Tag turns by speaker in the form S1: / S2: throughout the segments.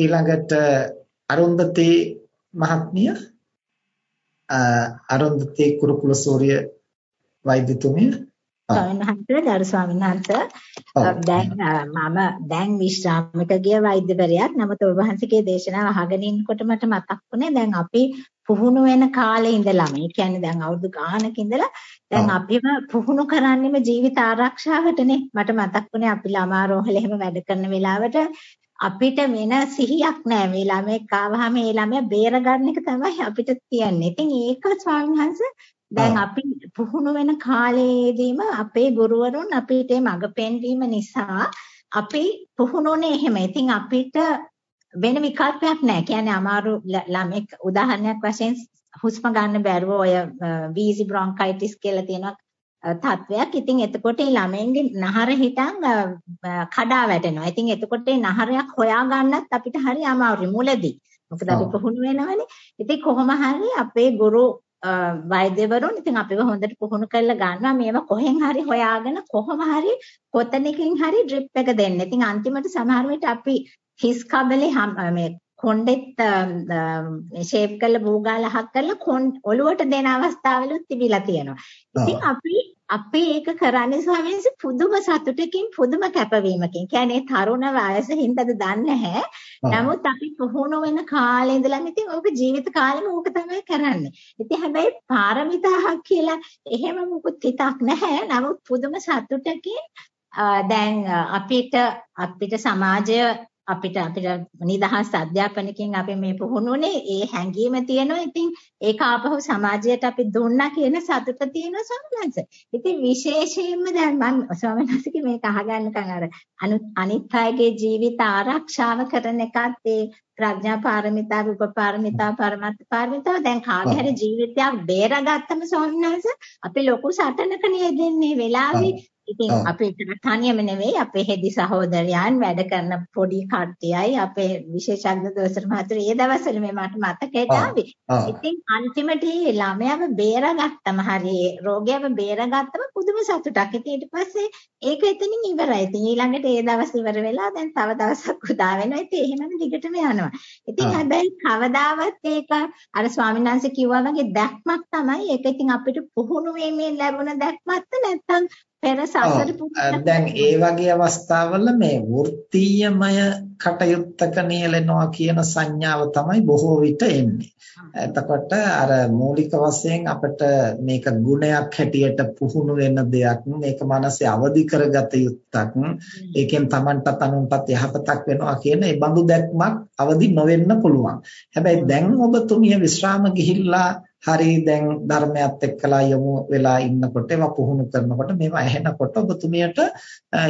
S1: ඊළඟට අරුන්දති මහත්මිය අරුන්දති කුරුකුල සූර්ය වෛද්‍යතුමිය.
S2: ස්වාමීන් දරු ස්වාමීන් වහන්සේ දැන් මම දැන් විශ්‍රාමික ගිය වෛද්‍යවරයෙක් නමුත් ඔබ වහන්සේගේ දේශනාව අහගෙන ඉන්නකොට මට මතක් වුණේ දැන් අපි පුහුණු වෙන කාලේ ඉඳලාම ඒ කියන්නේ දැන් අවුරුදු ගානක ඉඳලා දැන් අපිම පුහුණු කරන්නේම ජීවිත ආරක්ෂාවටනේ. මට මතක් වුණේ අපි ළමා රෝහල එහෙම වැඩ කරන වෙලාවට අපිට වෙන සිහියක් නැහැ මේ ළමෙක් ආවහම ඒ ළමයා බේරගන්න එක තමයි අපිට තියන්නේ. ඉතින් ඒක ස්වාමීන් දැන් අපි පුහුණු වෙන කාලයේදීම අපේ ගුරුවරුන් අපිට මඟ පෙන්වීම නිසා අපි පුහුණුනේ එහෙම. ඉතින් අපිට වෙන විකල්පයක් නැහැ. කියන්නේ අමාරු ළමෙක් උදාහරණයක් වශයෙන් හුස්ම ගන්න බැරුව ඔය වීසි බ්‍රොන්කයිටිස් කියලා තියෙන තත්වයක්. ඉතින් එතකොට මේ ළමෙන්ගේ නහර හිටන් කඩා වැටෙනවා. ඉතින් එතකොට මේ නහරයක් හොයා ගන්නත් අපිට හරි අමාරුයි මුලදී. මොකද අපි පුහුණු වෙනවනේ. ඉතින් කොහොම හරි අපේ ගුරු වෛද්‍යවරුන් ඉතින් අපිව හොඳට පුහුණු කරලා ගන්නවා මේවා කොහෙන් හරි හොයාගෙන කොහොම හරි කොතනකින් හරි ඩ්‍රිප් එක දෙන්න. ඉතින් අන්තිමට සමහර අපි හිස් කබලේ මේ කොණ්ඩෙත් ෂේප් කරලා බූගාලහක් කරලා ඔලුවට දෙන අවස්ථාවලුත් තිබිලා තියෙනවා. ඉතින් අපි අපි ඒක කරන්නේ ස්වාමීන් පුදුම සතුටකින් පුදුම කැපවීමකින්. කියන්නේ තරුණ වයසින්දද දන්නේ නැහැ. නමුත් අපි පුහුණු වෙන කාලේ ඉඳලම ඉතින් ඕක ජීවිත කාලෙම ඕක තමයි කරන්නේ. ඉතින් හැබැයි පාරමිතාවක් කියලා එහෙම මොකුත් හිතක් නැහැ. නමුත් පුදුම සතුටකින් දැන් අපිට අපිට සමාජය අපිට අපිට නිදහස් අධ්‍යාපනකින් අපි මේ පුහුණුනේ ඒ හැඟීම තියෙනවා. ඉතින් ඒක ආපහු සමාජයට අපි දුන්නා කියන සතුට තියෙනවා ස්වාමීන් ඉතින් විශේෂයෙන්ම දැන් මම ස්වාමීන් වහන්සේගේ මේක අහගන්නකම් අර අනිත් අයගේ ජීවිත ආරක්ෂාව කරන එකත් ඒ ප්‍රඥා පාරමිතා රූප පාරමිතා පරමත්ත පාරමිතා දැන් කාගේ හරි ජීවිතයක් බේරගත්තම ස්වාමීන් වහන්සේ අපි ලොකු සටනක නේදන්නේ. වෙලාවේ ඉතින් අපේ තනියම නෙවෙයි අපේ හෙදි සහෝදරයන් වැඩ කරන පොඩි කට්ටියයි අපේ විශේෂඥ දොස්තර මහතුරු ඒ දවස්වල මේ මට මතකයට ආවේ. ඉතින් අන්තිමට ළමයාව බේරගත්තම හරි රෝගයව බේරගත්තම පුදුම සතුටක්. ඉතින් ඊට පස්සේ ඒක එතනින් ඉවරයි. ඉතින් ඊළඟට ඒ දවස් ඉවර වෙලා දැන් තව දවසක් උදා වෙනවා. ඉතින් එහෙමම දිගටම යනවා. ඉතින් හැබැයි කවදාවත් ඒක අර ස්වාමීන් වහන්සේ කිව්වා වගේ දැක්මක් තමයි. ඒක ඉතින් අපිට පුහුණු වීමෙන් ලැබුණ දැක්මක්ද නැත්නම් පෙර සසර
S1: දැන් ඒ වගේ අවස්ථාවල මේ වෘත්තීයමය කටයුත්තක නියැලෙනවා කියන සංඥාව තමයි බොහෝ විට එන්නේ. එතකොට අර මූලික වශයෙන් අපිට මේක ගුණයක් හැටියට පුහුණු වෙන දෙයක් මේක මනසේ අවදි කරගත යුත්තක් ඒකෙන් Tamanටත් අනුන්ටත් යහපතක් වෙනවා කියන ඒ බඳු දැක්මක් අවදි නොවෙන්න පුළුවන්. හැබැයි දැන් ඔබතුමිය විශ්‍රාම ගිහිල්ලා හරි දැන් ධර්මයත් එක්කලා යමු වෙලා ඉන්නකොට ඒවා පුහුණු කරනකොට මේවා ඇහෙනකොට ඔබතුමියට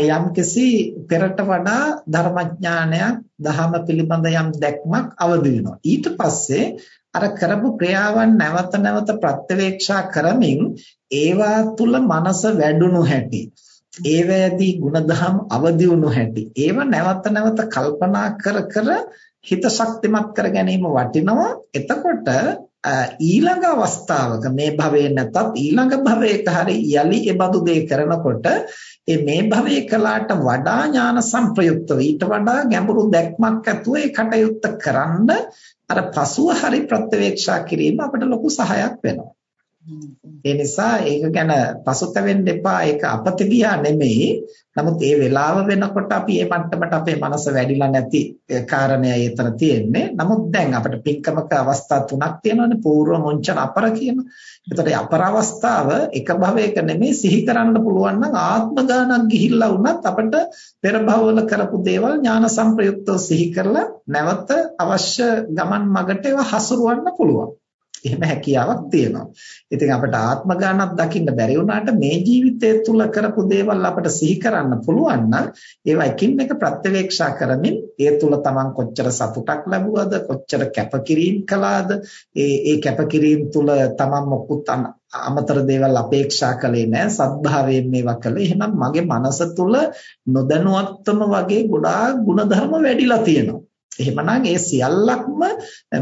S1: යම්කිසි පෙරට වඩා ධර්මඥානයක් දහම පිළිබඳ යම් දැක්මක් අවදි වෙනවා. ඊට පස්සේ අර කරපු ක්‍රියාවන් නැවත නැවත ප්‍රත්‍යවේක්ෂා කරමින් ඒවා තුල මනස වැඩුණු හැටි ඒවැදී ಗುಣධම් අවදි වුණු හැටි ඒව නැවත නැවත කල්පනා කර කර හිත ශක්තිමත් කර ගැනීම වටිනවා. එතකොට ඊළඟ අවස්ථාවක මේ භවයේ නැතත් ඊළඟ භවයක හරි යලි ඒ බඳු දේ කරනකොට ඒ මේ භවයේ කලාට වඩා ඥාන සංප්‍රයුක්තව ඊට වඩා ගැඹුරු දැක්මක් ඇතුව ඒ කටයුත්ත කරන්න අර පසුව හරි ප්‍රත්‍යවේක්ෂා කිරීම අපිට ලොකු සහයක් වෙනවා. ඒ නිසා ඒක ගැන පසුතැවෙන්න එපා ඒක අපත ගියා නෙමෙයි. නමුත් ඒ වෙලාව වෙනකොට අපි මේ මට්ටමට අපේ මනස වැඩිලා නැති කාරණේයි එතන තියෙන්නේ. නමුත් දැන් අපිට පින්කමක අවස්ථා තුනක් තියෙනවානේ. పూర్ව මොංචන අපර කියන. එතකොට අපර අවස්ථාව එක භවයක නෙමෙයි සිහි කරන්න පුළුවන් නම් ආත්ම ගානක් ගිහිල්ලා වුණත් අපිට පෙර භවවල කරපු දේවල් ඥාන සංප්‍රයුක්තව සිහි කරලා නැවත අවශ්‍ය ගමන් මගට ඒවා හසුරවන්න පුළුවන්. එහෙම හැකියාවක් තියෙනවා. ඉතින් අපිට ආත්ම ගානක් දකින්න බැරි වුණාට මේ ජීවිතය තුල කරපු දේවල් අපිට සිහි කරන්න පුළුවන් නම් ඒවා එකින් එක ප්‍රත්‍යවේක්ෂා කරමින් ඒ තුල Taman කොච්චර සතුටක් ලැබුවද කොච්චර කැපකිරීම කළාද ඒ ඒ කැපකිරීම තුල Taman මොකුත් අමතර දේවල් අපේක්ෂා කළේ නැහැ සත්භාවයෙන් මේවා කළේ එහෙනම් මගේ මනස තුල නොදැනුවත්වම වගේ ගොඩාක් ಗುಣධර්ම වැඩිලා තියෙනවා එහෙමනම් ඒ සියල්ලක්ම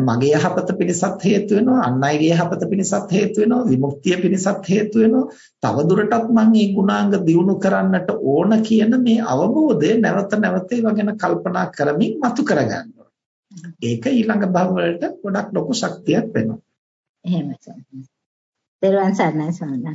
S1: මගේ යහපත පිණිසත් හේතු වෙනවා අන් අයගේ යහපත පිණිසත් හේතු වෙනවා විමුක්තිය පිණිසත් හේතු වෙනවා තවදුරටත් මම මේ ගුණාංග දියුණු කරන්නට ඕන කියන මේ අවබෝධය නැවත නැවත ඒවා ගැන කල්පනා කරමින් මතු කරගන්නවා ඒක ඊළඟ භව වලට ගොඩක් ලොකු ශක්තියක් වෙනවා.
S2: එහෙමයි. දරුවන් සරණයි සරණයි.